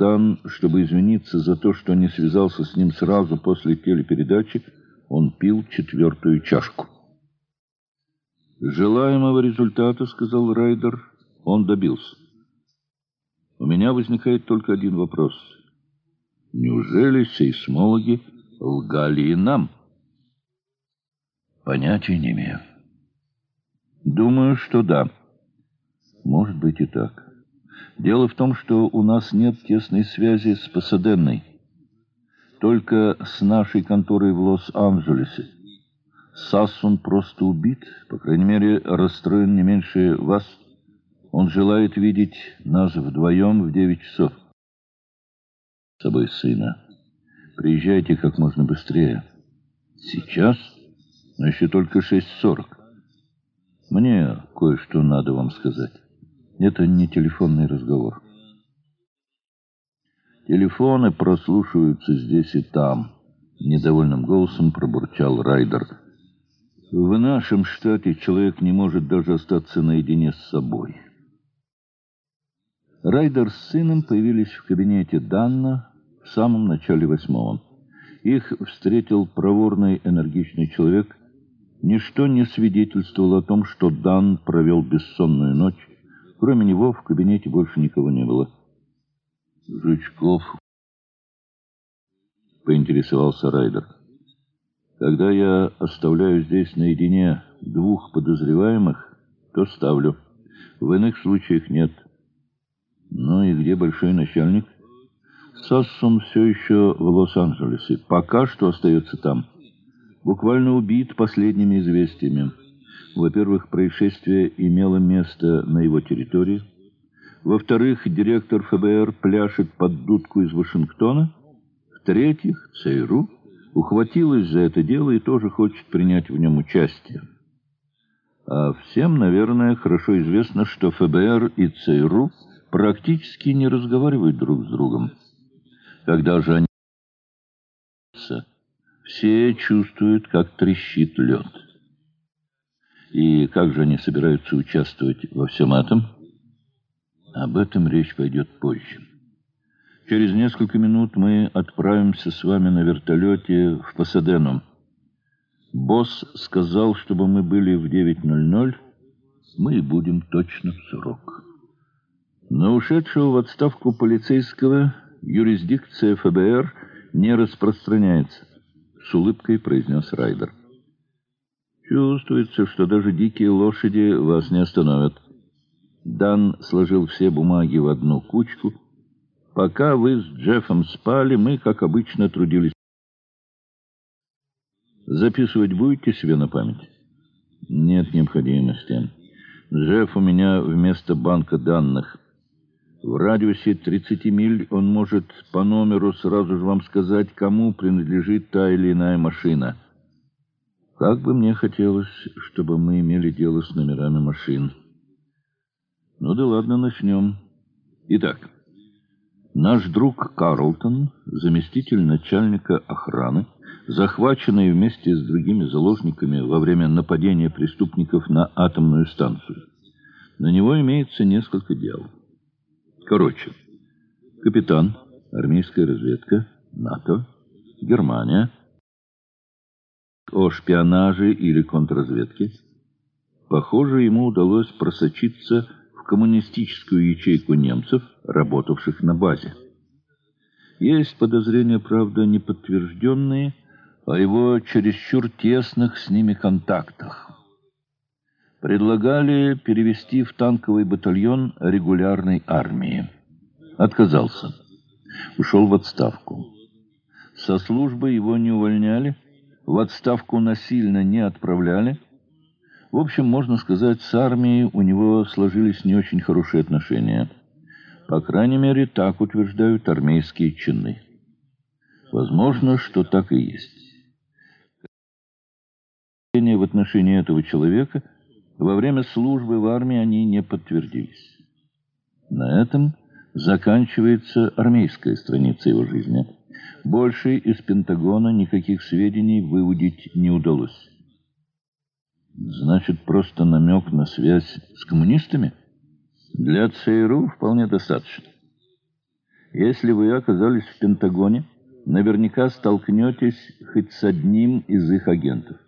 Дан, чтобы извиниться за то, что не связался с ним сразу после телепередачи, он пил четвертую чашку. «Желаемого результата, — сказал Райдер, — он добился. У меня возникает только один вопрос. Неужели сейсмологи лгали и нам?» «Понятия не имею». «Думаю, что да. Может быть и так». Дело в том, что у нас нет тесной связи с Пасаденной. Только с нашей конторой в Лос-Анджелесе. Сассун просто убит, по крайней мере, расстроен не меньше вас. Он желает видеть нас вдвоем в девять часов. С собой сына. Приезжайте как можно быстрее. Сейчас? Но еще только шесть сорок. Мне кое-что надо вам сказать. Это не телефонный разговор. Телефоны прослушиваются здесь и там. Недовольным голосом пробурчал Райдер. В нашем штате человек не может даже остаться наедине с собой. Райдер с сыном появились в кабинете Данна в самом начале восьмого. Их встретил проворный, энергичный человек. Ничто не свидетельствовало о том, что Дан провел бессонную ночь, Кроме него в кабинете больше никого не было. «Жучков», — поинтересовался Райдер. «Когда я оставляю здесь наедине двух подозреваемых, то ставлю. В иных случаях нет». «Ну и где большой начальник?» «Сассон все еще в Лос-Анджелесе. Пока что остается там. Буквально убит последними известиями». Во-первых, происшествие имело место на его территории. Во-вторых, директор ФБР пляшет под дудку из Вашингтона. В-третьих, ЦРУ ухватилась за это дело и тоже хочет принять в нем участие. А всем, наверное, хорошо известно, что ФБР и ЦРУ практически не разговаривают друг с другом. Когда же они все чувствуют, как трещит лед. И как же они собираются участвовать во всем этом? Об этом речь пойдет позже. Через несколько минут мы отправимся с вами на вертолете в Пасадену. Босс сказал, чтобы мы были в 9.00. Мы и будем точно в срок. На ушедшего в отставку полицейского юрисдикция ФБР не распространяется, с улыбкой произнес Райдер. Чувствуется, что даже дикие лошади вас не остановят. Дан сложил все бумаги в одну кучку. Пока вы с Джеффом спали, мы, как обычно, трудились. Записывать будете себе на память? Нет необходимости. Джефф у меня вместо банка данных. В радиусе 30 миль он может по номеру сразу же вам сказать, кому принадлежит та или иная машина. Как бы мне хотелось, чтобы мы имели дело с номерами машин. Ну да ладно, начнем. Итак, наш друг Карлтон, заместитель начальника охраны, захваченный вместе с другими заложниками во время нападения преступников на атомную станцию. На него имеется несколько дел. Короче, капитан, армейская разведка, НАТО, Германия – о шпионаже или контрразведке. Похоже, ему удалось просочиться в коммунистическую ячейку немцев, работавших на базе. Есть подозрения, правда, неподтвержденные, о его чересчур тесных с ними контактах. Предлагали перевести в танковый батальон регулярной армии. Отказался. Ушел в отставку. Со службы его не увольняли, в отставку насильно не отправляли. В общем, можно сказать, с армией у него сложились не очень хорошие отношения. По крайней мере, так утверждают армейские чины. Возможно, что так и есть. В отношении этого человека во время службы в армии они не подтвердились. На этом заканчивается армейская страница его жизни. Больше из Пентагона никаких сведений выудить не удалось. Значит, просто намек на связь с коммунистами? Для ЦРУ вполне достаточно. Если вы оказались в Пентагоне, наверняка столкнетесь хоть с одним из их агентов.